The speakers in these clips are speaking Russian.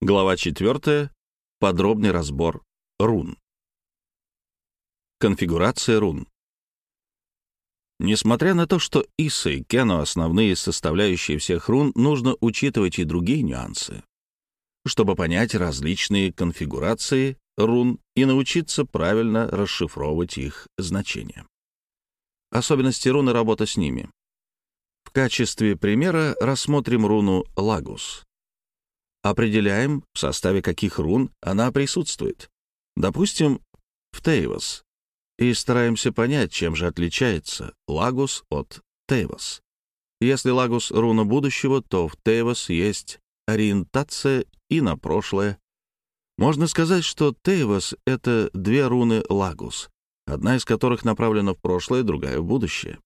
Глава 4. Подробный разбор рун. Конфигурация рун. Несмотря на то, что Иса и Кено — основные составляющие всех рун, нужно учитывать и другие нюансы, чтобы понять различные конфигурации рун и научиться правильно расшифровывать их значения. Особенности рун и работа с ними. В качестве примера рассмотрим руну «Лагус», определяем, в составе каких рун она присутствует. Допустим, в Тейвас. И стараемся понять, чем же отличается Лагус от Тейвас. Если Лагус — руна будущего, то в Тейвас есть ориентация и на прошлое. Можно сказать, что Тейвас — это две руны Лагус, одна из которых направлена в прошлое, другая — в будущее.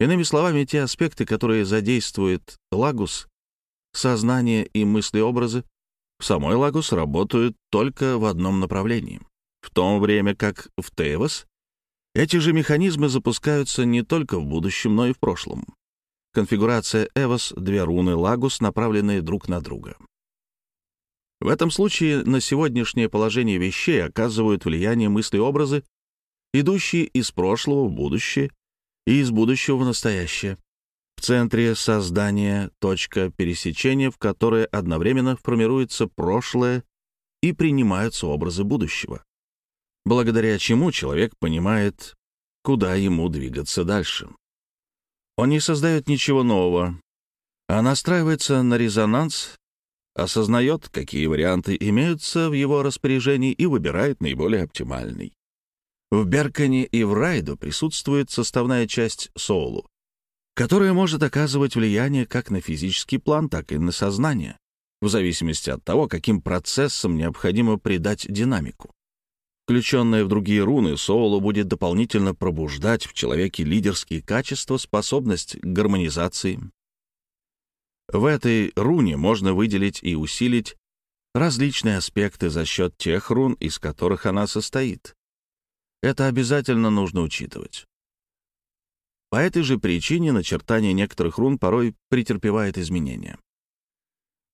Иными словами, те аспекты, которые задействует Лагус, сознание и мысли-образы в самой Лагус работают только в одном направлении, в то время как в Тейвас эти же механизмы запускаются не только в будущем, но и в прошлом. Конфигурация Эвос — две руны Лагус, направленные друг на друга. В этом случае на сегодняшнее положение вещей оказывают влияние мысли-образы, идущие из прошлого в будущее и из будущего в настоящее. Центре создания точка пересечения, в которой одновременно формируется прошлое и принимаются образы будущего, благодаря чему человек понимает, куда ему двигаться дальше. Он не создает ничего нового, а настраивается на резонанс, осознает, какие варианты имеются в его распоряжении и выбирает наиболее оптимальный. В Беркане и в Райду присутствует составная часть соулу, которое может оказывать влияние как на физический план, так и на сознание, в зависимости от того, каким процессам необходимо придать динамику. Включенное в другие руны, Соулу будет дополнительно пробуждать в человеке лидерские качества, способность к гармонизации. В этой руне можно выделить и усилить различные аспекты за счет тех рун, из которых она состоит. Это обязательно нужно учитывать. По этой же причине начертание некоторых рун порой претерпевает изменения.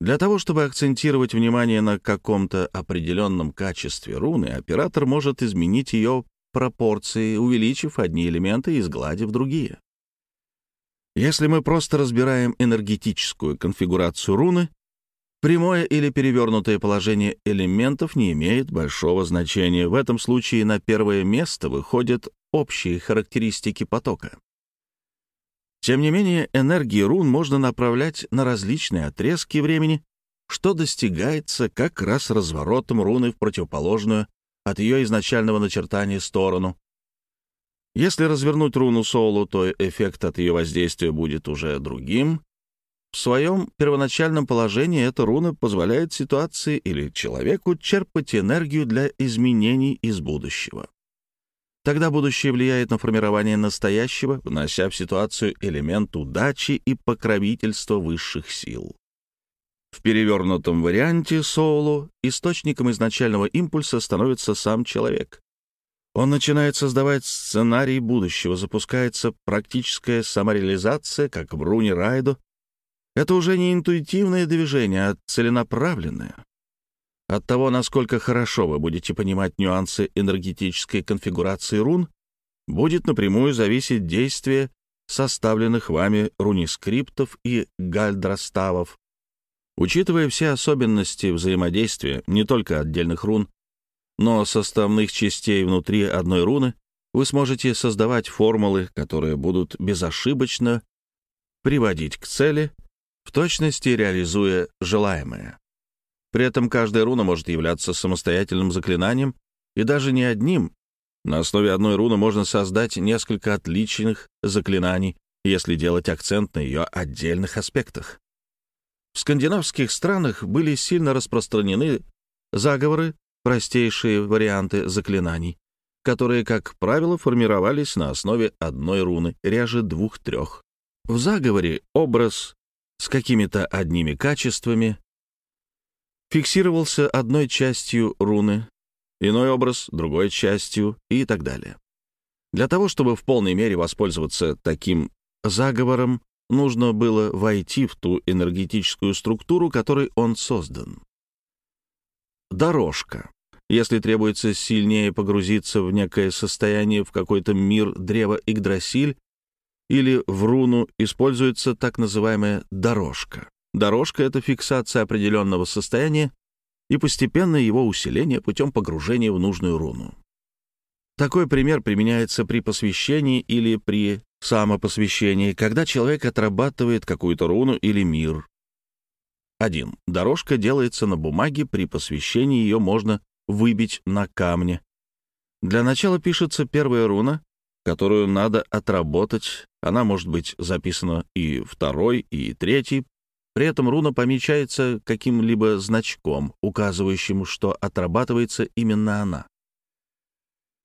Для того, чтобы акцентировать внимание на каком-то определенном качестве руны, оператор может изменить ее пропорции, увеличив одни элементы и сгладив другие. Если мы просто разбираем энергетическую конфигурацию руны, прямое или перевернутое положение элементов не имеет большого значения. В этом случае на первое место выходят общие характеристики потока. Тем не менее, энергии рун можно направлять на различные отрезки времени, что достигается как раз разворотом руны в противоположную от ее изначального начертания сторону. Если развернуть руну Солу, то эффект от ее воздействия будет уже другим. В своем первоначальном положении эта руна позволяет ситуации или человеку черпать энергию для изменений из будущего. Тогда будущее влияет на формирование настоящего, внося в ситуацию элемент удачи и покровительства высших сил. В перевернутом варианте Соулу источником изначального импульса становится сам человек. Он начинает создавать сценарий будущего, запускается практическая самореализация, как в руне Райдо. Это уже не интуитивное движение, а целенаправленное. От того, насколько хорошо вы будете понимать нюансы энергетической конфигурации рун, будет напрямую зависеть действие составленных вами рунискриптов и гальдроставов. Учитывая все особенности взаимодействия не только отдельных рун, но составных частей внутри одной руны, вы сможете создавать формулы, которые будут безошибочно приводить к цели, в точности реализуя желаемое. При этом каждая руна может являться самостоятельным заклинанием и даже не одним. На основе одной руны можно создать несколько отличных заклинаний, если делать акцент на ее отдельных аспектах. В скандинавских странах были сильно распространены заговоры, простейшие варианты заклинаний, которые, как правило, формировались на основе одной руны, реже двух-трех. В заговоре образ с какими-то одними качествами фиксировался одной частью руны, иной образ — другой частью и так далее. Для того, чтобы в полной мере воспользоваться таким заговором, нужно было войти в ту энергетическую структуру, которой он создан. дорожка. Если требуется сильнее погрузиться в некое состояние, в какой-то мир древа Игдрасиль, или в руну используется так называемая дорожка. Дорожка — это фиксация определенного состояния и постепенное его усиление путем погружения в нужную руну. Такой пример применяется при посвящении или при самопосвящении, когда человек отрабатывает какую-то руну или мир. 1. Дорожка делается на бумаге, при посвящении ее можно выбить на камне. Для начала пишется первая руна, которую надо отработать. Она может быть записана и второй, и третий. При этом руна помечается каким-либо значком, указывающим, что отрабатывается именно она.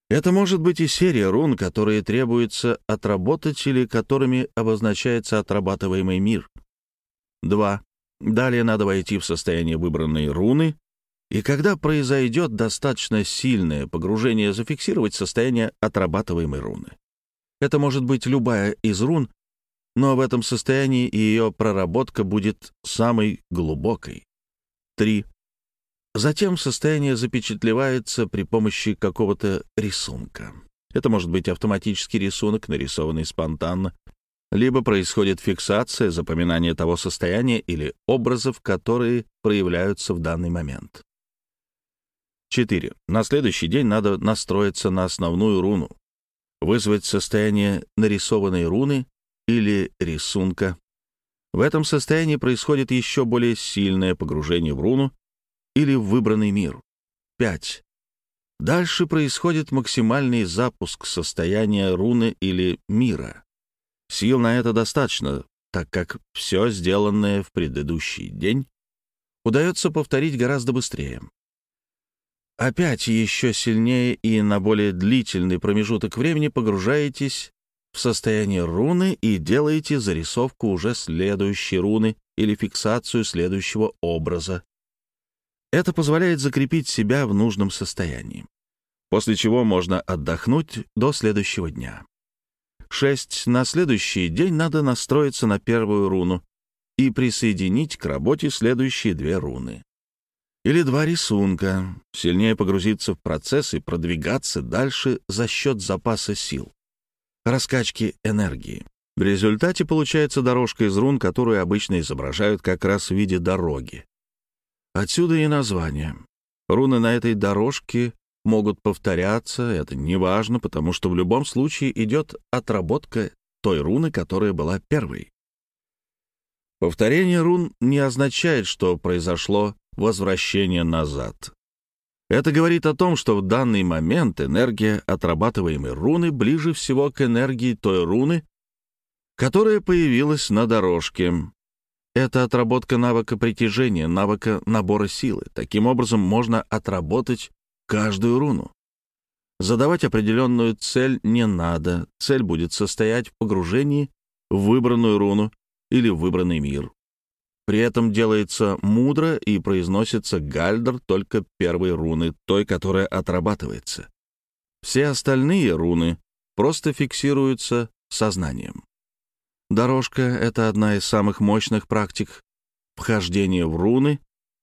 Это может быть и серия рун, которые требуется отработать или которыми обозначается отрабатываемый мир. 2. Далее надо войти в состояние выбранной руны, и когда произойдет достаточно сильное погружение, зафиксировать состояние отрабатываемой руны. Это может быть любая из рун, но в этом состоянии ее проработка будет самой глубокой. 3. Затем состояние запечатлевается при помощи какого-то рисунка. Это может быть автоматический рисунок, нарисованный спонтанно, либо происходит фиксация, запоминание того состояния или образов, которые проявляются в данный момент. 4. На следующий день надо настроиться на основную руну, вызвать состояние нарисованной руны или рисунка. В этом состоянии происходит еще более сильное погружение в руну или в выбранный мир. 5. Дальше происходит максимальный запуск состояния руны или мира. Сил на это достаточно, так как все сделанное в предыдущий день удается повторить гораздо быстрее. Опять еще сильнее и на более длительный промежуток времени погружаетесь в состояние руны и делаете зарисовку уже следующей руны или фиксацию следующего образа. Это позволяет закрепить себя в нужном состоянии, после чего можно отдохнуть до следующего дня. 6. На следующий день надо настроиться на первую руну и присоединить к работе следующие две руны. Или два рисунка, сильнее погрузиться в процесс и продвигаться дальше за счет запаса сил, раскачки энергии. В результате получается дорожка из рун, которую обычно изображают как раз в виде дороги. Отсюда и название. Руны на этой дорожке могут повторяться, это не важно, потому что в любом случае идет отработка той руны, которая была первой. Повторение рун не означает, что произошло возвращение назад. Это говорит о том, что в данный момент энергия отрабатываемой руны ближе всего к энергии той руны, которая появилась на дорожке. Это отработка навыка притяжения, навыка набора силы. Таким образом, можно отработать каждую руну. Задавать определенную цель не надо. Цель будет состоять в погружении в выбранную руну или выбранный мир. При этом делается мудро и произносится гальдер только первой руны, той, которая отрабатывается. Все остальные руны просто фиксируются сознанием. Дорожка — это одна из самых мощных практик вхождения в руны,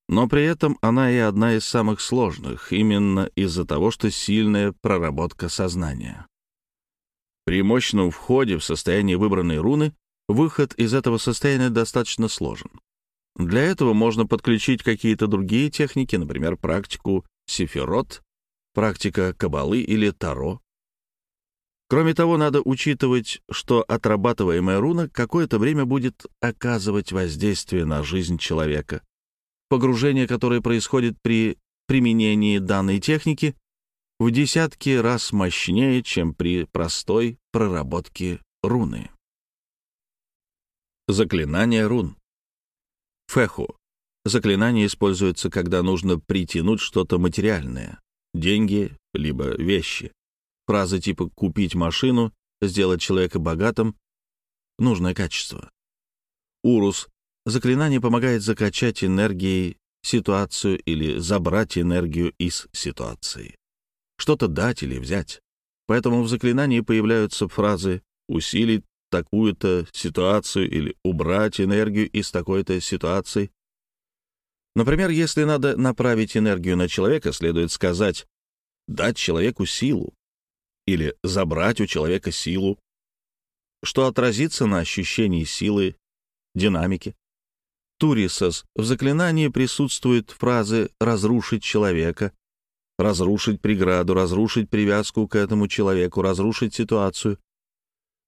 но при этом она и одна из самых сложных, именно из-за того, что сильная проработка сознания. При мощном входе в состояние выбранной руны выход из этого состояния достаточно сложен. Для этого можно подключить какие-то другие техники, например, практику сефирот, практика кабалы или таро, Кроме того, надо учитывать, что отрабатываемая руна какое-то время будет оказывать воздействие на жизнь человека. Погружение, которое происходит при применении данной техники, в десятки раз мощнее, чем при простой проработке руны. Заклинание рун. Феху. Заклинание используется, когда нужно притянуть что-то материальное — деньги, либо вещи. Фразы типа «купить машину», «сделать человека богатым» — нужное качество. Урус. Заклинание помогает закачать энергией ситуацию или забрать энергию из ситуации. Что-то дать или взять. Поэтому в заклинании появляются фразы «усилить такую-то ситуацию» или «убрать энергию из такой-то ситуации». Например, если надо направить энергию на человека, следует сказать «дать человеку силу» или «забрать у человека силу», что отразится на ощущении силы, динамики. Турисос в заклинании присутствуют фразы «разрушить человека», «разрушить преграду», «разрушить привязку к этому человеку», «разрушить ситуацию».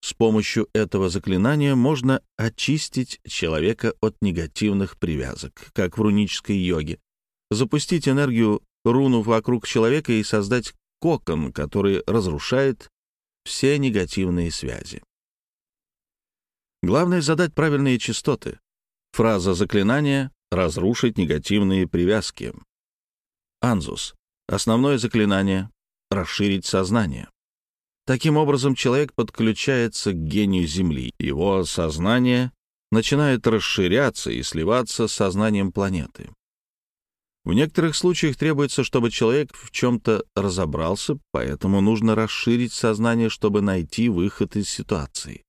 С помощью этого заклинания можно очистить человека от негативных привязок, как в рунической йоге, запустить энергию руну вокруг человека и создать кокон, который разрушает все негативные связи. Главное — задать правильные частоты. Фраза заклинания — разрушить негативные привязки. Анзус. Основное заклинание — расширить сознание. Таким образом, человек подключается к гению Земли. Его сознание начинает расширяться и сливаться с сознанием планеты. В некоторых случаях требуется, чтобы человек в чем-то разобрался, поэтому нужно расширить сознание, чтобы найти выход из ситуации.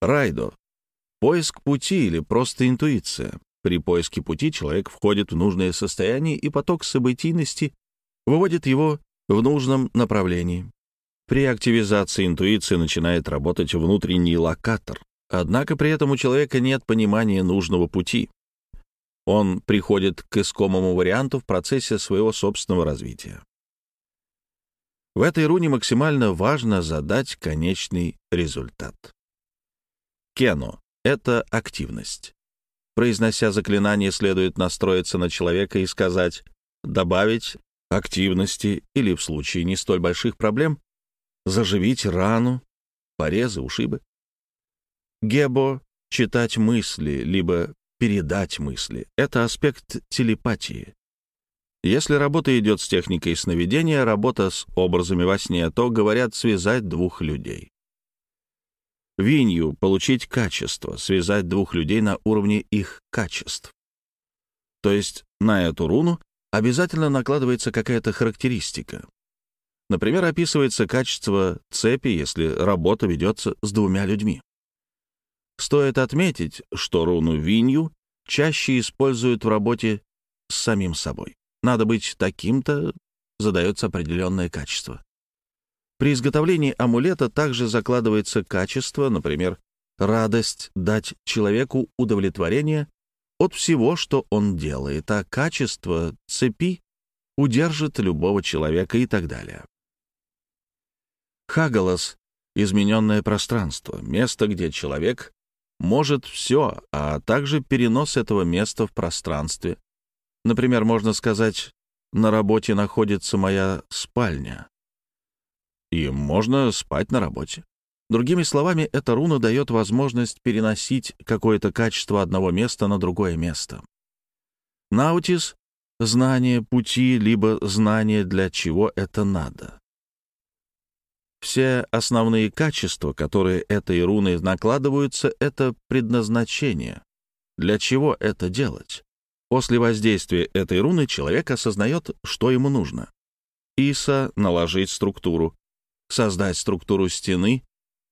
Райдо — поиск пути или просто интуиция. При поиске пути человек входит в нужное состояние, и поток событийности выводит его в нужном направлении. При активизации интуиции начинает работать внутренний локатор, однако при этом у человека нет понимания нужного пути. Он приходит к искомому варианту в процессе своего собственного развития. В этой руне максимально важно задать конечный результат. Кено — это активность. Произнося заклинание, следует настроиться на человека и сказать «добавить активности» или, в случае не столь больших проблем, заживить рану, порезы, ушибы. Гебо — читать мысли, либо передать мысли. Это аспект телепатии. Если работа идет с техникой сновидения, работа с образами во сне, то, говорят, связать двух людей. Винью — получить качество, связать двух людей на уровне их качеств. То есть на эту руну обязательно накладывается какая-то характеристика. Например, описывается качество цепи, если работа ведется с двумя людьми. Стоит отметить, что руну Винью чаще используют в работе с самим собой. Надо быть таким-то, задается определенное качество. При изготовлении амулета также закладывается качество, например, радость дать человеку удовлетворение от всего, что он делает, а качество цепи удержит любого человека и так далее. Хагалас — измененное пространство, место, где человек может все, а также перенос этого места в пространстве. Например, можно сказать, на работе находится моя спальня. И можно спать на работе. Другими словами, эта руна дает возможность переносить какое-то качество одного места на другое место. Наутис — знание пути, либо знание, для чего это надо. Все основные качества, которые этой руной накладываются, — это предназначение. Для чего это делать? После воздействия этой руны человек осознает, что ему нужно. Иса — наложить структуру, создать структуру стены,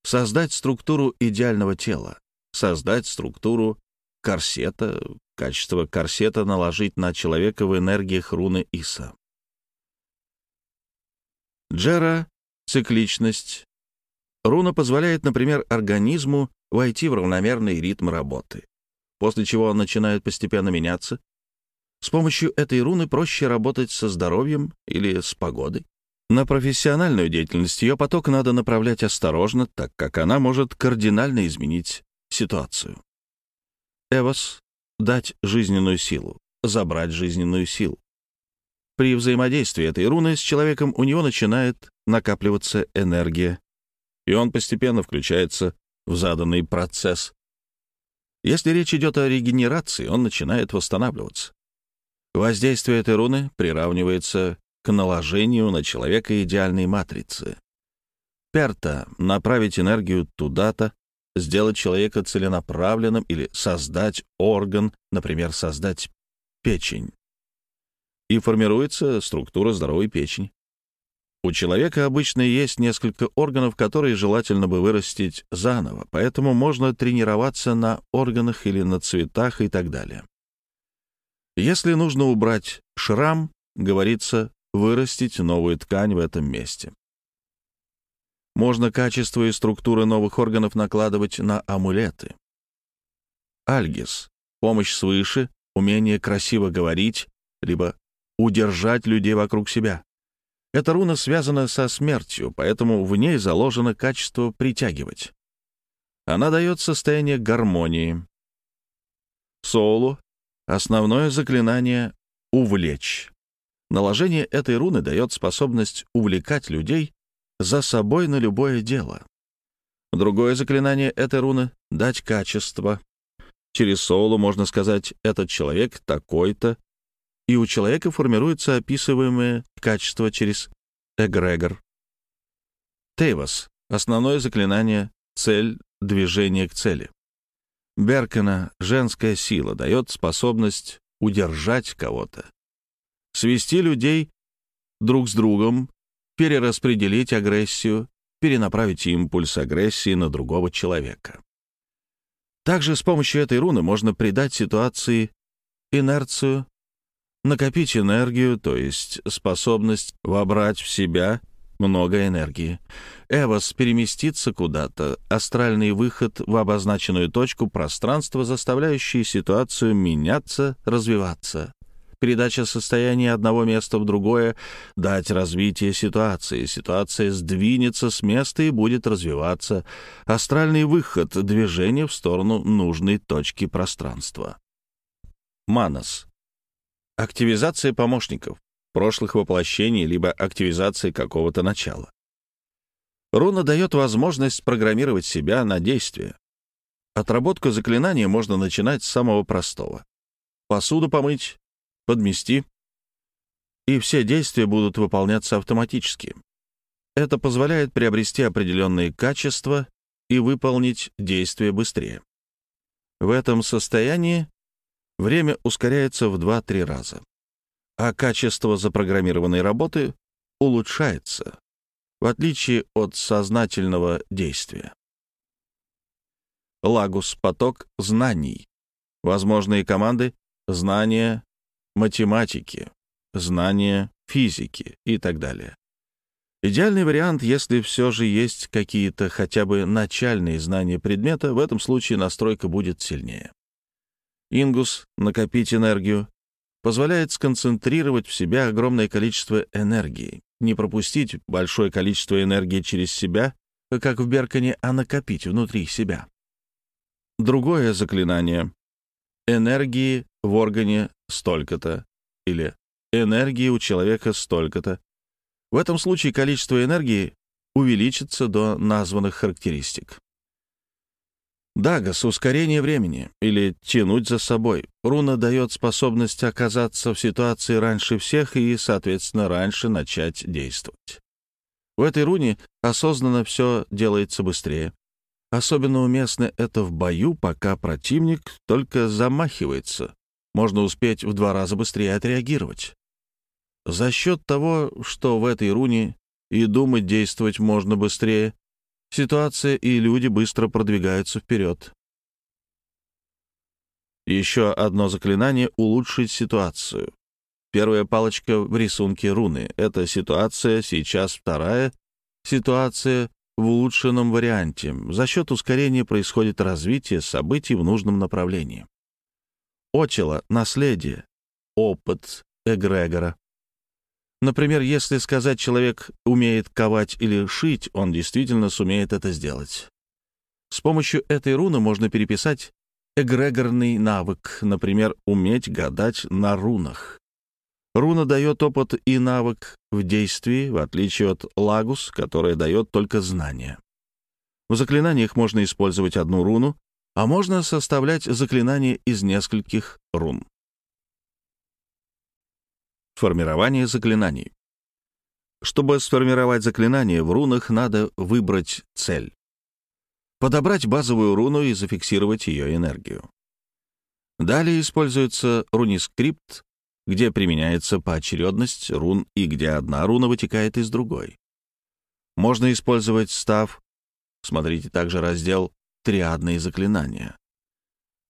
создать структуру идеального тела, создать структуру корсета, качество корсета наложить на человека в энергиях руны Иса. Джера Цикличность. Руна позволяет, например, организму войти в равномерный ритм работы, после чего он начинает постепенно меняться. С помощью этой руны проще работать со здоровьем или с погодой. На профессиональную деятельность ее поток надо направлять осторожно, так как она может кардинально изменить ситуацию. Эвос — дать жизненную силу, забрать жизненную силу. При взаимодействии этой руны с человеком у него начинает накапливаться энергия, и он постепенно включается в заданный процесс. Если речь идет о регенерации, он начинает восстанавливаться. Воздействие этой руны приравнивается к наложению на человека идеальной матрицы. Перта — направить энергию туда-то, сделать человека целенаправленным или создать орган, например, создать печень и формируется структура здоровой печени. У человека обычно есть несколько органов, которые желательно бы вырастить заново, поэтому можно тренироваться на органах или на цветах и так далее. Если нужно убрать шрам, говорится, вырастить новую ткань в этом месте. Можно качество и структуры новых органов накладывать на амулеты. Альгис — помощь свыше, умение красиво говорить, либо удержать людей вокруг себя. Эта руна связана со смертью, поэтому в ней заложено качество притягивать. Она дает состояние гармонии. Соулу — основное заклинание «увлечь». Наложение этой руны дает способность увлекать людей за собой на любое дело. Другое заклинание этой руны — дать качество. Через соулу можно сказать «этот человек такой-то», и у человека формируется описываемое качество через эгрегор. Тейвас — основное заклинание, цель, движение к цели. Беркена женская сила дает способность удержать кого-то, свести людей друг с другом, перераспределить агрессию, перенаправить импульс агрессии на другого человека. Также с помощью этой руны можно придать ситуации инерцию, накопить энергию, то есть способность вобрать в себя много энергии. Эвос переместится куда-то, астральный выход в обозначенную точку пространства, заставляющий ситуацию меняться, развиваться. Передача состояния одного места в другое, дать развитие ситуации. Ситуация сдвинется с места и будет развиваться. Астральный выход, движение в сторону нужной точки пространства. Манас. Активизация помощников, прошлых воплощений, либо активизация какого-то начала. Руна дает возможность программировать себя на действие. Отработку заклинания можно начинать с самого простого. Посуду помыть, подмести, и все действия будут выполняться автоматически. Это позволяет приобрести определенные качества и выполнить действия быстрее. В этом состоянии время ускоряется в 2-3 раза, а качество запрограммированной работы улучшается, в отличие от сознательного действия. Лагус — поток знаний. Возможные команды — знания, математики, знания физики и так далее. Идеальный вариант, если все же есть какие-то хотя бы начальные знания предмета, в этом случае настройка будет сильнее. Ингус «Накопить энергию» позволяет сконцентрировать в себя огромное количество энергии, не пропустить большое количество энергии через себя, как в Беркане, а накопить внутри себя. Другое заклинание — энергии в органе столько-то или энергии у человека столько-то. В этом случае количество энергии увеличится до названных характеристик. Дагас — ускорение времени или тянуть за собой. Руна дает способность оказаться в ситуации раньше всех и, соответственно, раньше начать действовать. В этой руне осознанно все делается быстрее. Особенно уместно это в бою, пока противник только замахивается. Можно успеть в два раза быстрее отреагировать. За счет того, что в этой руне и думать действовать можно быстрее, ситуация и люди быстро продвигаются вперед. Еще одно заклинание — улучшить ситуацию. Первая палочка в рисунке руны — это ситуация, сейчас вторая — ситуация в улучшенном варианте. За счет ускорения происходит развитие событий в нужном направлении. Отила — наследие, опыт эгрегора. Например, если сказать, человек умеет ковать или шить, он действительно сумеет это сделать. С помощью этой руны можно переписать эгрегорный навык, например, уметь гадать на рунах. Руна дает опыт и навык в действии, в отличие от лагус, которая дает только знания. В заклинаниях можно использовать одну руну, а можно составлять заклинание из нескольких рун. Формирование заклинаний. Чтобы сформировать заклинание, в рунах надо выбрать цель. Подобрать базовую руну и зафиксировать ее энергию. Далее используется рунискрипт, где применяется поочередность рун и где одна руна вытекает из другой. Можно использовать став, смотрите также раздел «Триадные заклинания».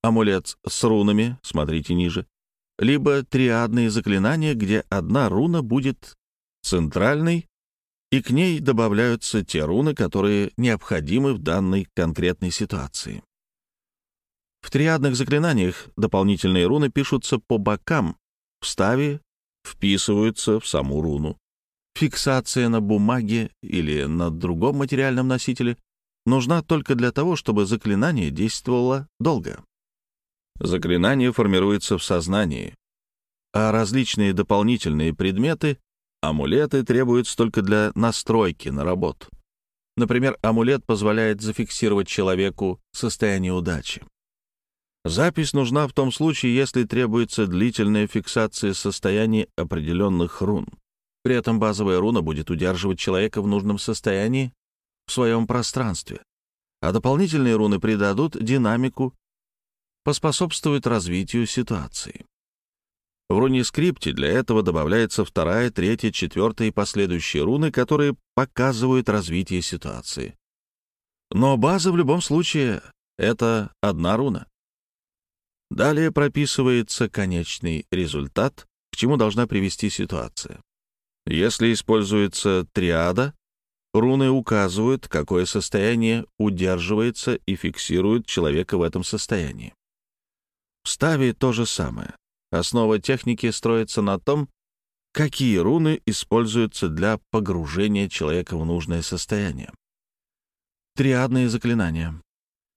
Амулет с рунами, смотрите ниже, либо триадные заклинания, где одна руна будет центральной, и к ней добавляются те руны, которые необходимы в данной конкретной ситуации. В триадных заклинаниях дополнительные руны пишутся по бокам, в ставе вписываются в саму руну. Фиксация на бумаге или на другом материальном носителе нужна только для того, чтобы заклинание действовало долго. Заклинание формируется в сознании, а различные дополнительные предметы, амулеты, требуются только для настройки на работу. Например, амулет позволяет зафиксировать человеку состояние удачи. Запись нужна в том случае, если требуется длительная фиксация состояний определенных рун. При этом базовая руна будет удерживать человека в нужном состоянии в своем пространстве, а дополнительные руны придадут динамику поспособствует развитию ситуации. В руне-скрипте для этого добавляется вторая, третья, четвертая и последующие руны, которые показывают развитие ситуации. Но база в любом случае — это одна руна. Далее прописывается конечный результат, к чему должна привести ситуация. Если используется триада, руны указывают, какое состояние удерживается и фиксирует человека в этом состоянии. В ставе то же самое. Основа техники строится на том, какие руны используются для погружения человека в нужное состояние. Триадные заклинания.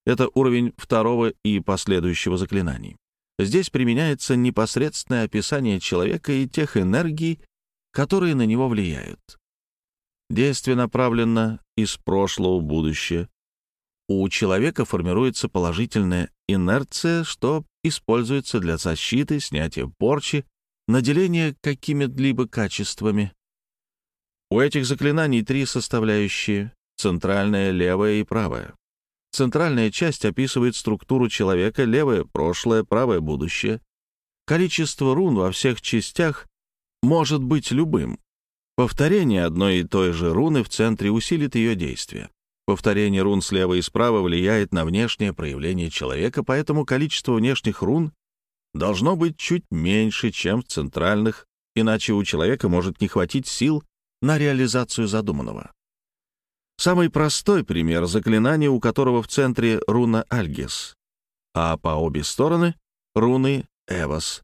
Это уровень второго и последующего заклинаний. Здесь применяется непосредственное описание человека и тех энергий, которые на него влияют. Действие направлено из прошлого в будущее. У человека формируется положительная инерция, что используется для защиты, снятия порчи, наделения какими-либо качествами. У этих заклинаний три составляющие — центральная, левая и правая. Центральная часть описывает структуру человека, левая — прошлое, правое — будущее. Количество рун во всех частях может быть любым. Повторение одной и той же руны в центре усилит ее действие. Повторение рун слева и справа влияет на внешнее проявление человека, поэтому количество внешних рун должно быть чуть меньше, чем в центральных, иначе у человека может не хватить сил на реализацию задуманного. Самый простой пример заклинания, у которого в центре руна Альгис, а по обе стороны — руны Эвос.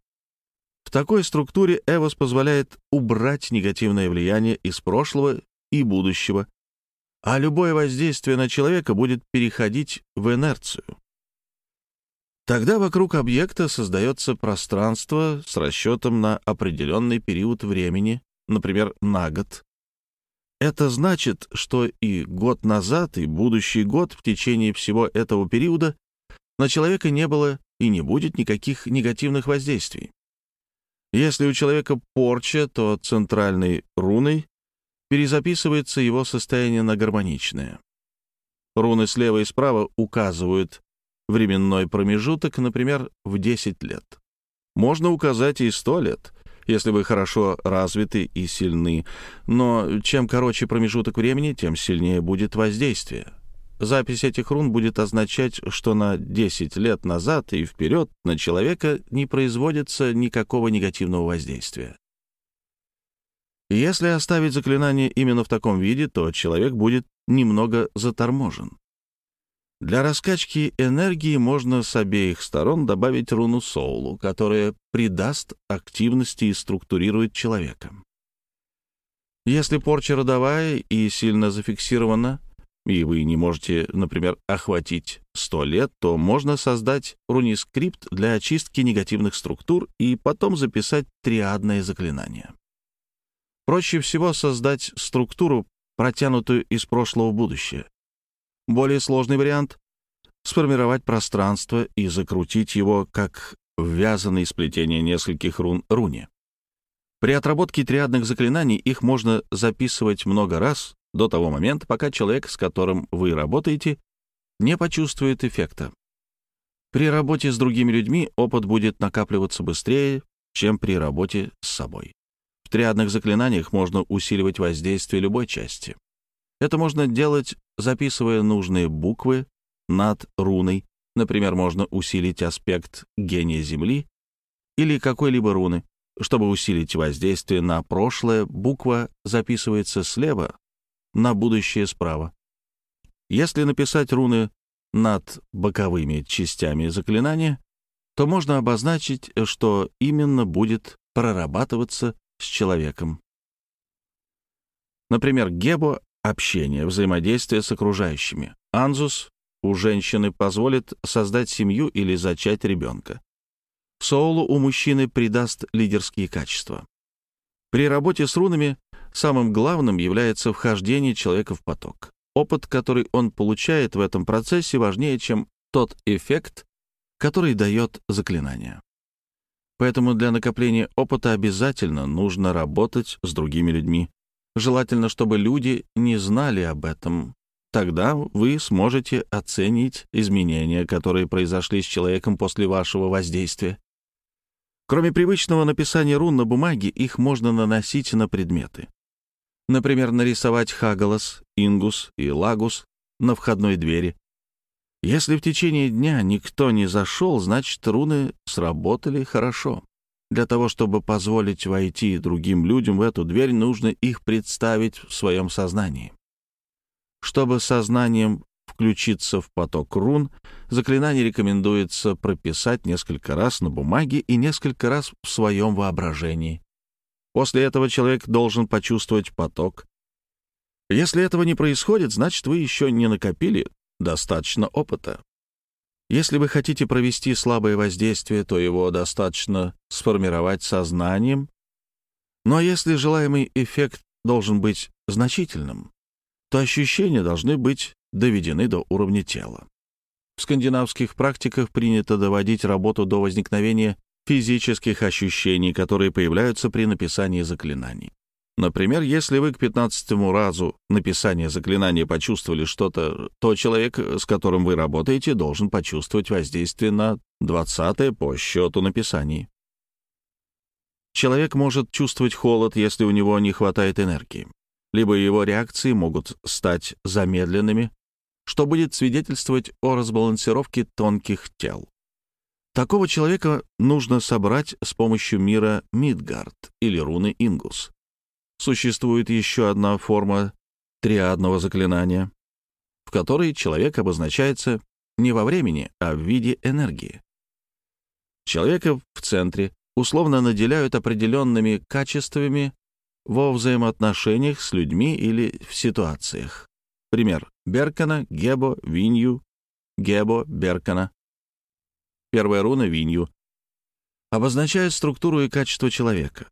В такой структуре Эвос позволяет убрать негативное влияние из прошлого и будущего, а любое воздействие на человека будет переходить в инерцию. Тогда вокруг объекта создается пространство с расчетом на определенный период времени, например, на год. Это значит, что и год назад, и будущий год в течение всего этого периода на человека не было и не будет никаких негативных воздействий. Если у человека порча, то центральной руной перезаписывается его состояние на гармоничное. Руны слева и справа указывают временной промежуток, например, в 10 лет. Можно указать и 100 лет, если вы хорошо развиты и сильны, но чем короче промежуток времени, тем сильнее будет воздействие. Запись этих рун будет означать, что на 10 лет назад и вперед на человека не производится никакого негативного воздействия. Если оставить заклинание именно в таком виде, то человек будет немного заторможен. Для раскачки энергии можно с обеих сторон добавить руну Соулу, которая придаст активности и структурирует человека. Если порча родовая и сильно зафиксирована, и вы не можете, например, охватить 100 лет, то можно создать рунискрипт для очистки негативных структур и потом записать триадное заклинание. Проще всего создать структуру, протянутую из прошлого в будущее. Более сложный вариант — сформировать пространство и закрутить его, как ввязанное сплетение нескольких рун руне. При отработке триадных заклинаний их можно записывать много раз до того момента, пока человек, с которым вы работаете, не почувствует эффекта. При работе с другими людьми опыт будет накапливаться быстрее, чем при работе с собой триадных заклинаниях можно усиливать воздействие любой части. Это можно делать, записывая нужные буквы над руной. Например, можно усилить аспект гения Земли или какой-либо руны. Чтобы усилить воздействие на прошлое, буква записывается слева, на будущее справа. Если написать руны над боковыми частями заклинания, то можно обозначить, что именно будет прорабатываться с человеком. Например, гебо — общение, взаимодействие с окружающими. Анзус у женщины позволит создать семью или зачать ребенка. Соулу у мужчины придаст лидерские качества. При работе с рунами самым главным является вхождение человека в поток. Опыт, который он получает в этом процессе, важнее, чем тот эффект, который дает заклинание. Поэтому для накопления опыта обязательно нужно работать с другими людьми. Желательно, чтобы люди не знали об этом. Тогда вы сможете оценить изменения, которые произошли с человеком после вашего воздействия. Кроме привычного написания рун на бумаге, их можно наносить на предметы. Например, нарисовать Хагалас, Ингус и Лагус на входной двери. Если в течение дня никто не зашел, значит, руны сработали хорошо. Для того, чтобы позволить войти другим людям в эту дверь, нужно их представить в своем сознании. Чтобы сознанием включиться в поток рун, заклинание рекомендуется прописать несколько раз на бумаге и несколько раз в своем воображении. После этого человек должен почувствовать поток. Если этого не происходит, значит, вы еще не накопили достаточно опыта. Если вы хотите провести слабое воздействие, то его достаточно сформировать сознанием. Но если желаемый эффект должен быть значительным, то ощущения должны быть доведены до уровня тела. В скандинавских практиках принято доводить работу до возникновения физических ощущений, которые появляются при написании заклинаний. Например, если вы к пятнадцатому разу написания заклинания почувствовали что-то, то человек, с которым вы работаете, должен почувствовать воздействие на двадцатое по счету написаний. Человек может чувствовать холод, если у него не хватает энергии. Либо его реакции могут стать замедленными, что будет свидетельствовать о разбалансировке тонких тел. Такого человека нужно собрать с помощью мира Мидгард или руны Ингус. Существует еще одна форма триадного заклинания, в которой человек обозначается не во времени, а в виде энергии. Человека в центре условно наделяют определенными качествами во взаимоотношениях с людьми или в ситуациях. Пример. Беркана, Гебо, Винью, Гебо, Беркана. Первая руна — Винью. Обозначает структуру и качество человека.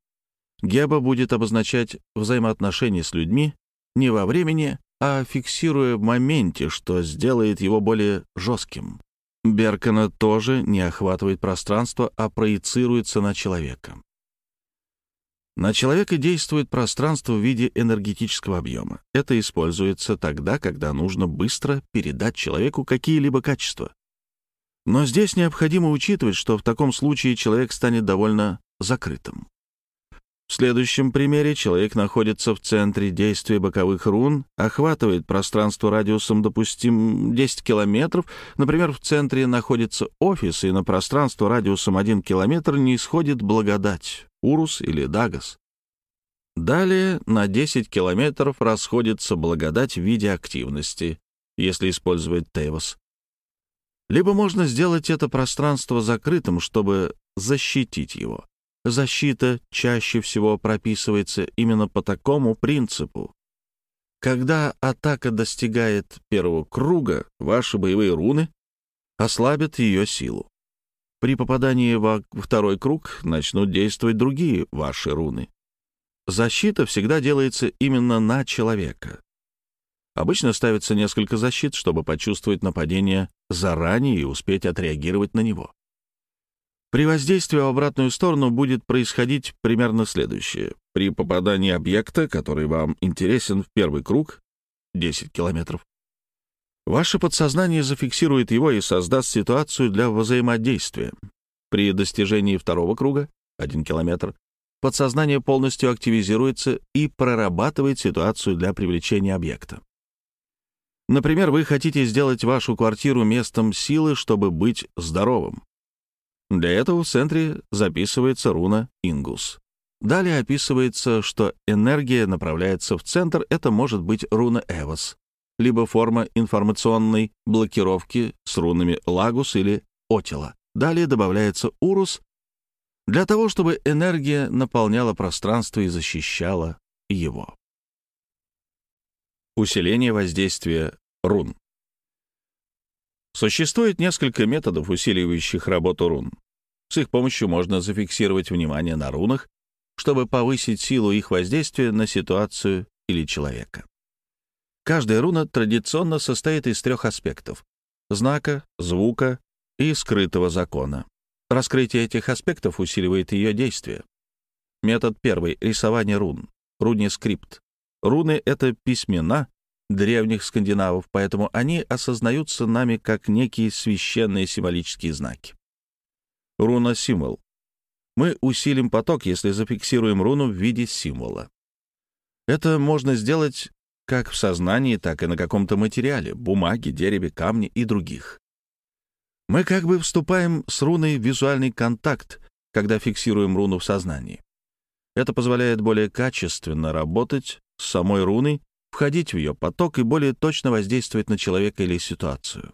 Геба будет обозначать взаимоотношения с людьми не во времени, а фиксируя в моменте, что сделает его более жестким. Беркана тоже не охватывает пространство, а проецируется на человека. На человека действует пространство в виде энергетического объема. Это используется тогда, когда нужно быстро передать человеку какие-либо качества. Но здесь необходимо учитывать, что в таком случае человек станет довольно закрытым. В следующем примере человек находится в центре действия боковых рун, охватывает пространство радиусом, допустим, 10 километров. Например, в центре находится офис, и на пространство радиусом 1 километр не исходит благодать, урус или дагас. Далее на 10 километров расходится благодать в виде активности, если использовать Тейвос. Либо можно сделать это пространство закрытым, чтобы защитить его. Защита чаще всего прописывается именно по такому принципу. Когда атака достигает первого круга, ваши боевые руны ослабят ее силу. При попадании во второй круг начнут действовать другие ваши руны. Защита всегда делается именно на человека. Обычно ставится несколько защит, чтобы почувствовать нападение заранее и успеть отреагировать на него. При воздействии в обратную сторону будет происходить примерно следующее. При попадании объекта, который вам интересен в первый круг, 10 километров, ваше подсознание зафиксирует его и создаст ситуацию для взаимодействия. При достижении второго круга, 1 километр, подсознание полностью активизируется и прорабатывает ситуацию для привлечения объекта. Например, вы хотите сделать вашу квартиру местом силы, чтобы быть здоровым. Для этого в центре записывается руна «Ингус». Далее описывается, что энергия направляется в центр, это может быть руна «Эвос», либо форма информационной блокировки с рунами «Лагус» или «Отила». Далее добавляется «Урус», для того, чтобы энергия наполняла пространство и защищала его. Усиление воздействия рун. Существует несколько методов, усиливающих работу рун. С их помощью можно зафиксировать внимание на рунах, чтобы повысить силу их воздействия на ситуацию или человека. Каждая руна традиционно состоит из трех аспектов — знака, звука и скрытого закона. Раскрытие этих аспектов усиливает ее действие. Метод первый — рисование рун, рунескрипт. Руны — это письмена, древних скандинавов, поэтому они осознаются нами как некие священные символические знаки. Руна-символ. Мы усилим поток, если зафиксируем руну в виде символа. Это можно сделать как в сознании, так и на каком-то материале, бумаге, дереве, камне и других. Мы как бы вступаем с руной в визуальный контакт, когда фиксируем руну в сознании. Это позволяет более качественно работать с самой руной входить в ее поток и более точно воздействовать на человека или ситуацию.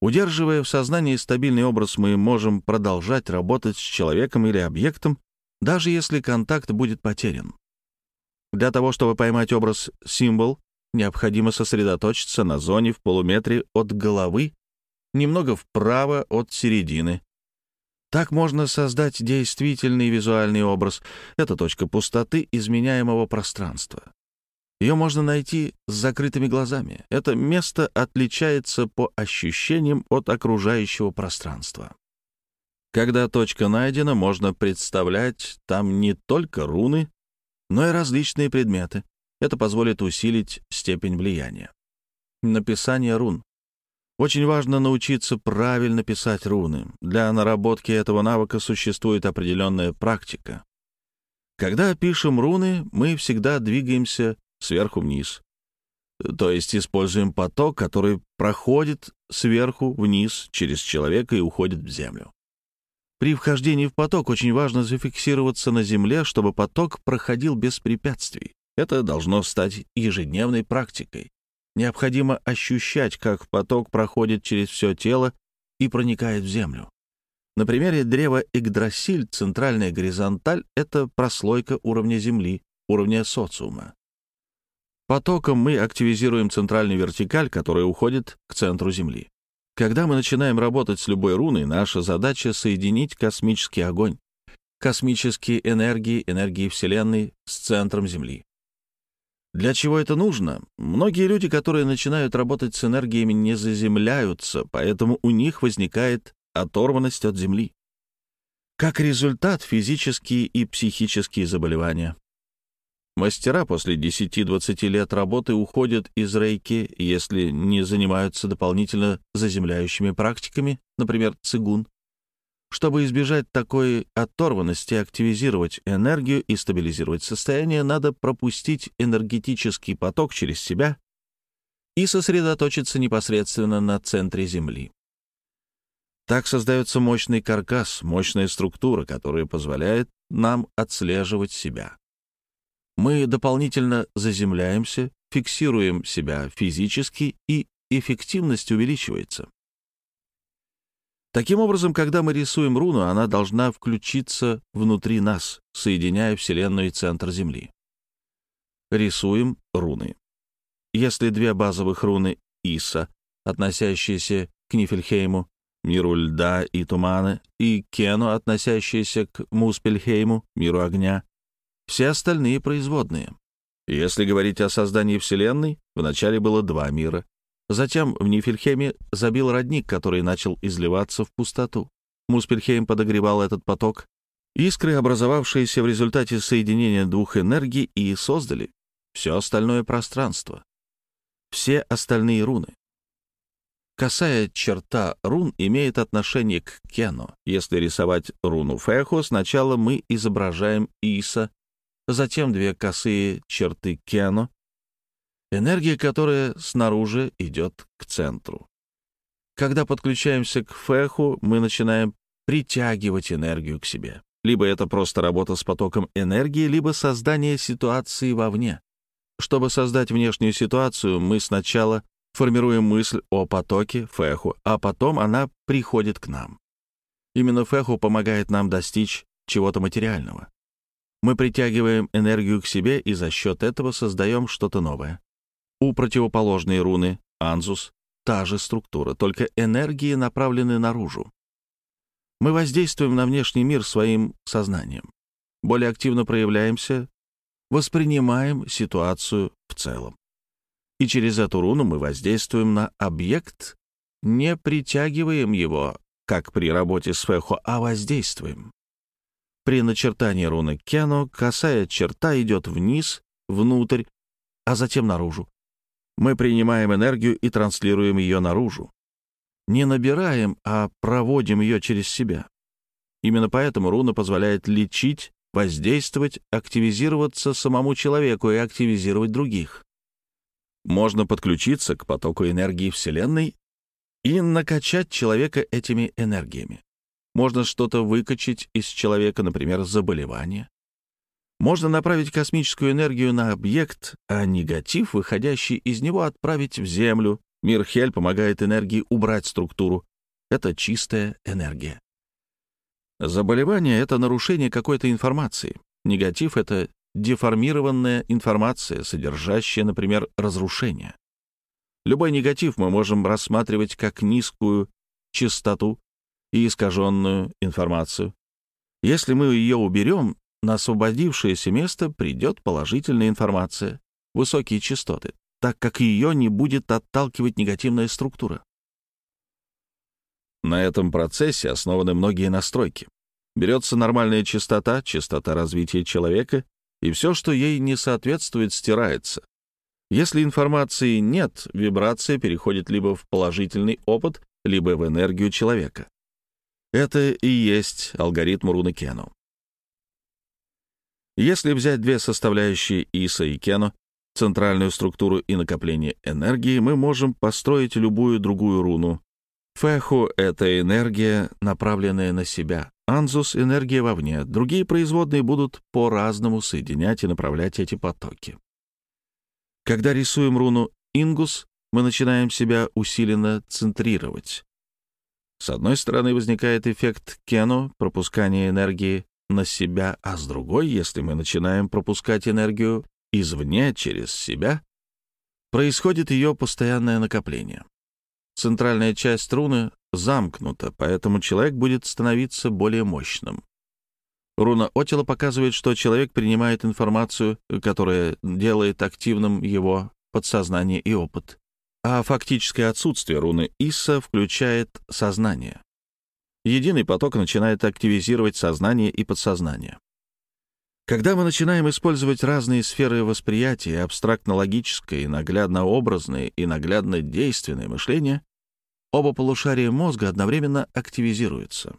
Удерживая в сознании стабильный образ, мы можем продолжать работать с человеком или объектом, даже если контакт будет потерян. Для того, чтобы поймать образ-символ, необходимо сосредоточиться на зоне в полуметре от головы, немного вправо от середины. Так можно создать действительный визуальный образ. Это точка пустоты изменяемого пространства. Ее можно найти с закрытыми глазами. Это место отличается по ощущениям от окружающего пространства. Когда точка найдена, можно представлять там не только руны, но и различные предметы. Это позволит усилить степень влияния. Написание рун. Очень важно научиться правильно писать руны. Для наработки этого навыка существует определенная практика. Когда пишем руны, мы всегда двигаемся сверху вниз. То есть используем поток, который проходит сверху вниз через человека и уходит в землю. При вхождении в поток очень важно зафиксироваться на земле, чтобы поток проходил без препятствий. Это должно стать ежедневной практикой. Необходимо ощущать, как поток проходит через все тело и проникает в землю. На примере древа Игдрасиль центральная горизонталь — это прослойка уровня Земли, уровня социума. Потоком мы активизируем центральную вертикаль, которая уходит к центру Земли. Когда мы начинаем работать с любой руной, наша задача — соединить космический огонь, космические энергии, энергии Вселенной с центром Земли. Для чего это нужно? Многие люди, которые начинают работать с энергиями, не заземляются, поэтому у них возникает оторванность от Земли. Как результат — физические и психические заболевания. Мастера после 10-20 лет работы уходят из рейки, если не занимаются дополнительно заземляющими практиками, например, цигун. Чтобы избежать такой оторванности, активизировать энергию и стабилизировать состояние, надо пропустить энергетический поток через себя и сосредоточиться непосредственно на центре Земли. Так создается мощный каркас, мощная структура, которая позволяет нам отслеживать себя. Мы дополнительно заземляемся, фиксируем себя физически, и эффективность увеличивается. Таким образом, когда мы рисуем руну, она должна включиться внутри нас, соединяя Вселенную и центр Земли. Рисуем руны. Если две базовых руны Иса, относящиеся к Нифельхейму, миру льда и тумана, и Кену, относящиеся к Муспельхейму, миру огня, все остальные производные. Если говорить о создании Вселенной, вначале было два мира. Затем в Нифельхеме забил родник, который начал изливаться в пустоту. Муспельхейм подогревал этот поток. Искры, образовавшиеся в результате соединения двух энергий, и создали все остальное пространство. Все остальные руны. Косая черта рун имеет отношение к Кену. Если рисовать руну Фехо, сначала мы изображаем Иса, затем две косые черты Кено, энергия которая снаружи идет к центру. Когда подключаемся к феху, мы начинаем притягивать энергию к себе. Либо это просто работа с потоком энергии, либо создание ситуации вовне. Чтобы создать внешнюю ситуацию, мы сначала формируем мысль о потоке, фэху, а потом она приходит к нам. Именно фэху помогает нам достичь чего-то материального. Мы притягиваем энергию к себе и за счет этого создаем что-то новое. У противоположной руны, анзус, та же структура, только энергии направлены наружу. Мы воздействуем на внешний мир своим сознанием. Более активно проявляемся, воспринимаем ситуацию в целом. И через эту руну мы воздействуем на объект, не притягиваем его, как при работе с фэхо, а воздействуем. При начертании руны Кено косая черта идет вниз, внутрь, а затем наружу. Мы принимаем энергию и транслируем ее наружу. Не набираем, а проводим ее через себя. Именно поэтому руна позволяет лечить, воздействовать, активизироваться самому человеку и активизировать других. Можно подключиться к потоку энергии Вселенной и накачать человека этими энергиями. Можно что-то выкачать из человека, например, заболевание. Можно направить космическую энергию на объект, а негатив, выходящий из него, отправить в Землю. Мир Хель помогает энергии убрать структуру. Это чистая энергия. Заболевание — это нарушение какой-то информации. Негатив — это деформированная информация, содержащая, например, разрушение. Любой негатив мы можем рассматривать как низкую частоту и искаженную информацию. Если мы ее уберем, на освободившееся место придет положительная информация, высокие частоты, так как ее не будет отталкивать негативная структура. На этом процессе основаны многие настройки. Берется нормальная частота, частота развития человека, и все, что ей не соответствует, стирается. Если информации нет, вибрация переходит либо в положительный опыт, либо в энергию человека. Это и есть алгоритм руны Кену. Если взять две составляющие Иса и Кену, центральную структуру и накопление энергии, мы можем построить любую другую руну. Фэху — это энергия, направленная на себя. Анзус — энергия вовне. Другие производные будут по-разному соединять и направлять эти потоки. Когда рисуем руну Ингус, мы начинаем себя усиленно центрировать. С одной стороны возникает эффект Кено, пропускания энергии на себя, а с другой, если мы начинаем пропускать энергию извне через себя, происходит ее постоянное накопление. Центральная часть руны замкнута, поэтому человек будет становиться более мощным. Руна Отила показывает, что человек принимает информацию, которая делает активным его подсознание и опыт а фактическое отсутствие руны Исса включает сознание. Единый поток начинает активизировать сознание и подсознание. Когда мы начинаем использовать разные сферы восприятия, абстрактно-логическое, и наглядно-образное и наглядно-действенное мышление, оба полушария мозга одновременно активизируются.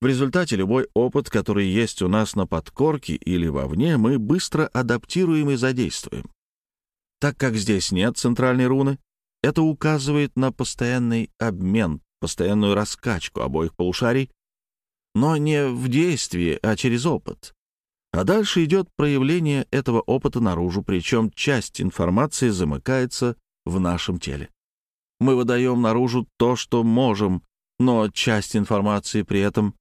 В результате любой опыт, который есть у нас на подкорке или вовне, мы быстро адаптируем и задействуем. Так как здесь нет центральной руны, это указывает на постоянный обмен, постоянную раскачку обоих полушарий, но не в действии, а через опыт. А дальше идет проявление этого опыта наружу, причем часть информации замыкается в нашем теле. Мы выдаем наружу то, что можем, но часть информации при этом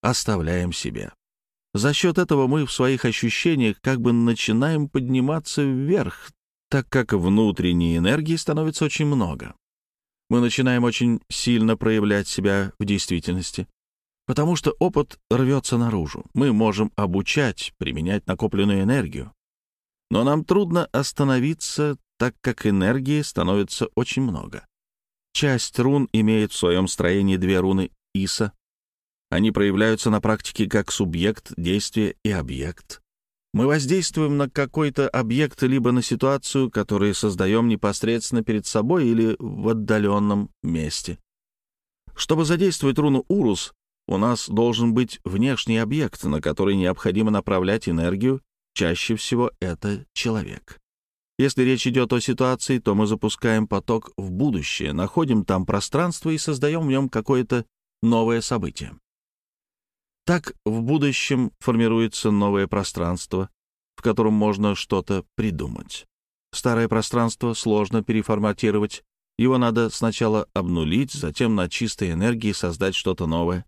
оставляем себе. За счет этого мы в своих ощущениях как бы начинаем подниматься вверх, так как внутренней энергии становится очень много. Мы начинаем очень сильно проявлять себя в действительности, потому что опыт рвется наружу. Мы можем обучать, применять накопленную энергию. Но нам трудно остановиться, так как энергии становится очень много. Часть рун имеет в своем строении две руны Иса. Они проявляются на практике как субъект действия и объект. Мы воздействуем на какой-то объект либо на ситуацию, которую создаем непосредственно перед собой или в отдаленном месте. Чтобы задействовать руну Урус, у нас должен быть внешний объект, на который необходимо направлять энергию, чаще всего это человек. Если речь идет о ситуации, то мы запускаем поток в будущее, находим там пространство и создаем в нем какое-то новое событие. Так в будущем формируется новое пространство, в котором можно что-то придумать. Старое пространство сложно переформатировать, его надо сначала обнулить, затем на чистой энергии создать что-то новое.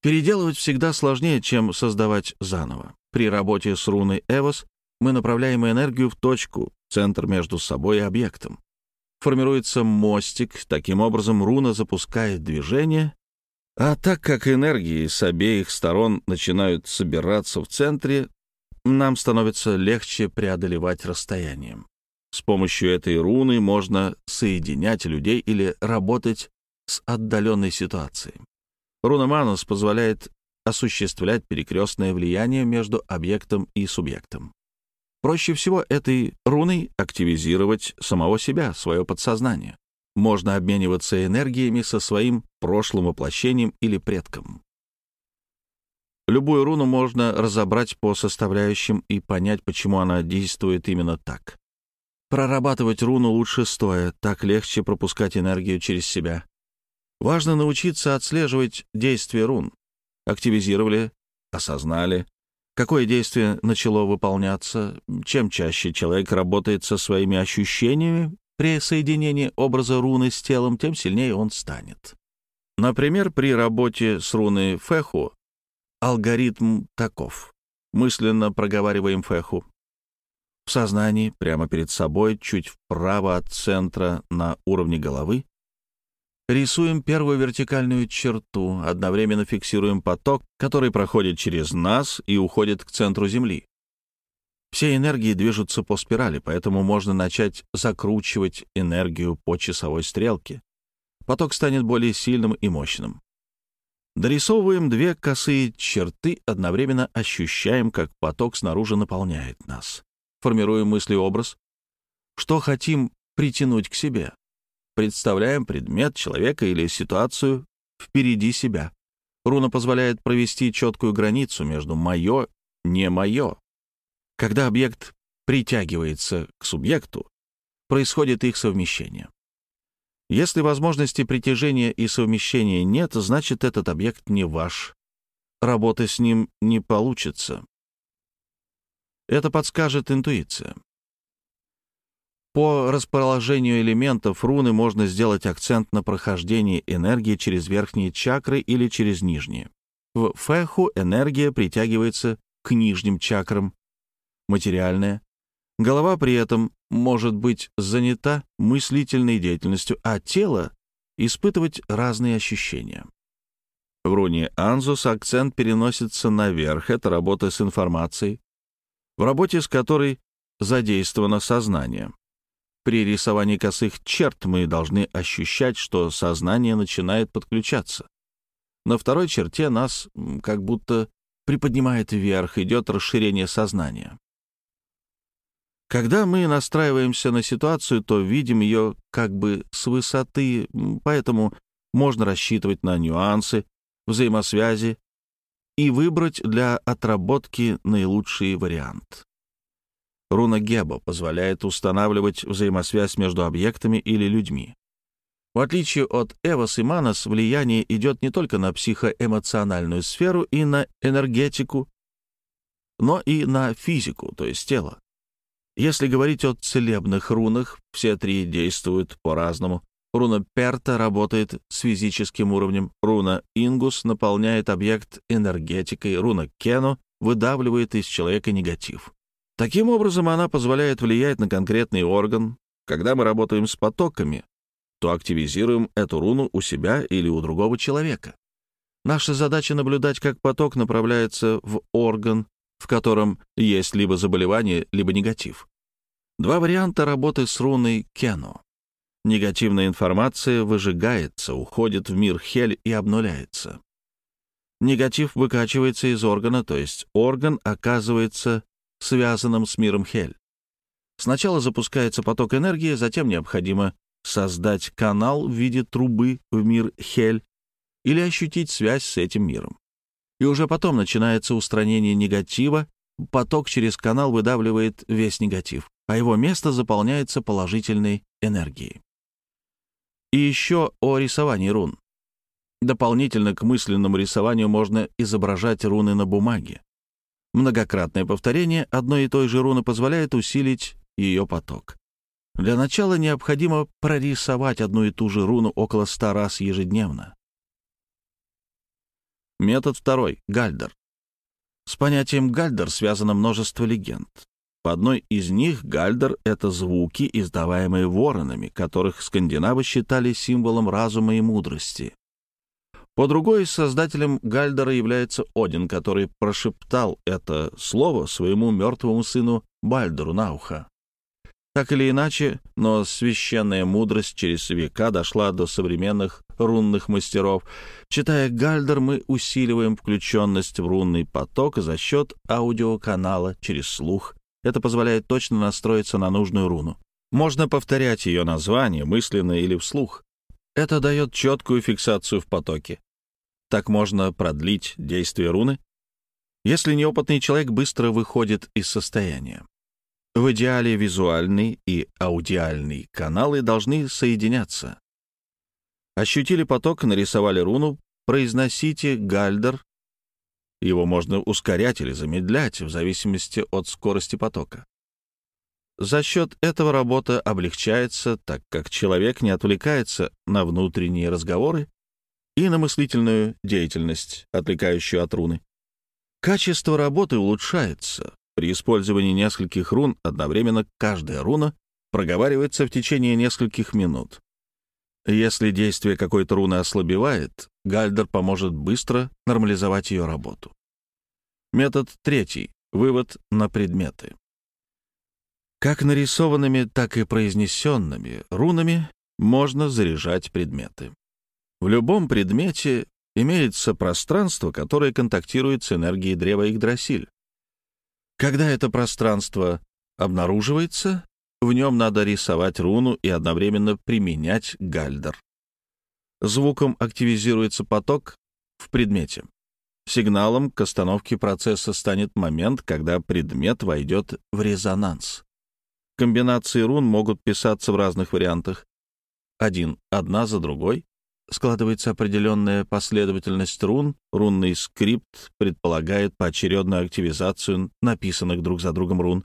Переделывать всегда сложнее, чем создавать заново. При работе с руной Эвос мы направляем энергию в точку, центр между собой и объектом. Формируется мостик, таким образом руна запускает движение, а так как энергии с обеих сторон начинают собираться в центре, нам становится легче преодолевать расстояние. С помощью этой руны можно соединять людей или работать с отдаленной ситуацией. Руна Манус позволяет осуществлять перекрестное влияние между объектом и субъектом. Проще всего этой руной активизировать самого себя, свое подсознание. Можно обмениваться энергиями со своим прошлым воплощением или предком. Любую руну можно разобрать по составляющим и понять, почему она действует именно так. Прорабатывать руну лучше стоя, так легче пропускать энергию через себя. Важно научиться отслеживать действия рун. Активизировали, осознали, какое действие начало выполняться. Чем чаще человек работает со своими ощущениями при соединении образа руны с телом, тем сильнее он станет. Например, при работе с руной Феху алгоритм таков. Мысленно проговариваем Феху. В сознании, прямо перед собой, чуть вправо от центра на уровне головы, Рисуем первую вертикальную черту, одновременно фиксируем поток, который проходит через нас и уходит к центру Земли. Все энергии движутся по спирали, поэтому можно начать закручивать энергию по часовой стрелке. Поток станет более сильным и мощным. Дорисовываем две косые черты, одновременно ощущаем, как поток снаружи наполняет нас. Формируем мыслеобраз, что хотим притянуть к себе. Представляем предмет, человека или ситуацию впереди себя. Руна позволяет провести четкую границу между «моё», «не моё». Когда объект притягивается к субъекту, происходит их совмещение. Если возможности притяжения и совмещения нет, значит, этот объект не ваш. Работа с ним не получится. Это подскажет интуиция. По расположению элементов руны можно сделать акцент на прохождении энергии через верхние чакры или через нижние. В фэху энергия притягивается к нижним чакрам, материальная. Голова при этом может быть занята мыслительной деятельностью, а тело — испытывать разные ощущения. В руне Анзус акцент переносится наверх, это работа с информацией, в работе с которой задействовано сознание. При рисовании косых черт мы должны ощущать, что сознание начинает подключаться. На второй черте нас как будто приподнимает вверх, идет расширение сознания. Когда мы настраиваемся на ситуацию, то видим ее как бы с высоты, поэтому можно рассчитывать на нюансы, взаимосвязи и выбрать для отработки наилучший вариант. Руна Геба позволяет устанавливать взаимосвязь между объектами или людьми. В отличие от Эвос и Манос, влияние идет не только на психоэмоциональную сферу и на энергетику, но и на физику, то есть тело. Если говорить о целебных рунах, все три действуют по-разному. Руна Перта работает с физическим уровнем, руна Ингус наполняет объект энергетикой, руна Кено выдавливает из человека негатив. Таким образом, она позволяет влиять на конкретный орган. Когда мы работаем с потоками, то активизируем эту руну у себя или у другого человека. Наша задача наблюдать, как поток направляется в орган, в котором есть либо заболевание, либо негатив. Два варианта работы с руной Кено. Негативная информация выжигается, уходит в мир Хель и обнуляется. Негатив выкачивается из органа, то есть орган оказывается связанном с миром Хель. Сначала запускается поток энергии, затем необходимо создать канал в виде трубы в мир Хель или ощутить связь с этим миром. И уже потом начинается устранение негатива, поток через канал выдавливает весь негатив, а его место заполняется положительной энергией. И еще о рисовании рун. Дополнительно к мысленному рисованию можно изображать руны на бумаге. Многократное повторение одной и той же руны позволяет усилить ее поток. Для начала необходимо прорисовать одну и ту же руну около ста раз ежедневно. Метод второй — Гальдер. С понятием Гальдер связано множество легенд. По одной из них Гальдер — это звуки, издаваемые воронами, которых скандинавы считали символом разума и мудрости. По другой, создателем Гальдера является Один, который прошептал это слово своему мертвому сыну Бальдеру на ухо. Так или иначе, но священная мудрость через века дошла до современных рунных мастеров. Читая Гальдер, мы усиливаем включенность в рунный поток за счет аудиоканала через слух. Это позволяет точно настроиться на нужную руну. Можно повторять ее название мысленно или вслух. Это дает четкую фиксацию в потоке. Так можно продлить действие руны, если неопытный человек быстро выходит из состояния. В идеале визуальный и аудиальный каналы должны соединяться. Ощутили поток, нарисовали руну, произносите гальдер. Его можно ускорять или замедлять в зависимости от скорости потока. За счет этого работа облегчается, так как человек не отвлекается на внутренние разговоры и на мыслительную деятельность, отвлекающую от руны. Качество работы улучшается, при использовании нескольких рун одновременно каждая руна проговаривается в течение нескольких минут. Если действие какой-то руны ослабевает, Гальдер поможет быстро нормализовать ее работу. Метод третий. Вывод на предметы. Как нарисованными, так и произнесенными рунами можно заряжать предметы. В любом предмете имеется пространство, которое контактирует с энергией древа Игдрасиль. Когда это пространство обнаруживается, в нем надо рисовать руну и одновременно применять гальдер. Звуком активизируется поток в предмете. Сигналом к остановке процесса станет момент, когда предмет войдет в резонанс. Комбинации рун могут писаться в разных вариантах. Один — одна за другой, складывается определенная последовательность рун, рунный скрипт предполагает поочередную активизацию написанных друг за другом рун.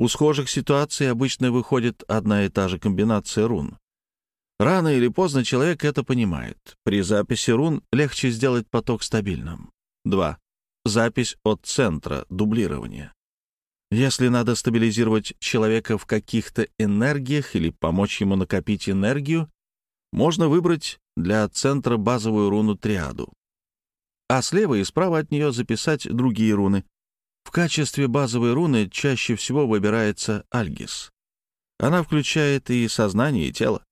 У схожих ситуаций обычно выходит одна и та же комбинация рун. Рано или поздно человек это понимает. При записи рун легче сделать поток стабильным. 2. Запись от центра, дублирование. Если надо стабилизировать человека в каких-то энергиях или помочь ему накопить энергию, можно выбрать для центра базовую руну триаду, а слева и справа от нее записать другие руны. В качестве базовой руны чаще всего выбирается альгис. Она включает и сознание, и тело.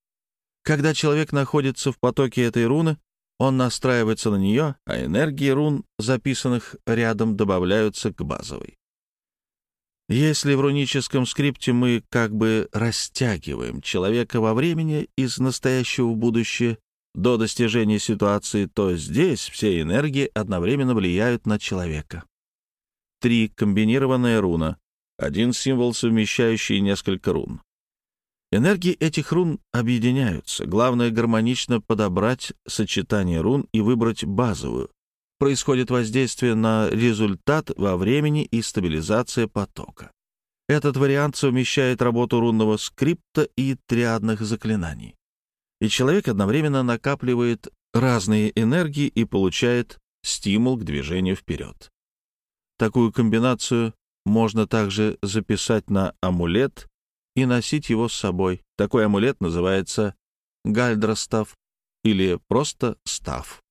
Когда человек находится в потоке этой руны, он настраивается на нее, а энергии рун, записанных рядом, добавляются к базовой. Если в руническом скрипте мы как бы растягиваем человека во времени из настоящего в будущее до достижения ситуации, то здесь все энергии одновременно влияют на человека. Три. Комбинированная руна. Один символ, совмещающий несколько рун. Энергии этих рун объединяются. Главное — гармонично подобрать сочетание рун и выбрать базовую, происходит воздействие на результат во времени и стабилизация потока. Этот вариант совмещает работу рунного скрипта и триадных заклинаний. И человек одновременно накапливает разные энергии и получает стимул к движению вперед. Такую комбинацию можно также записать на амулет и носить его с собой. Такой амулет называется гальдростав или просто став.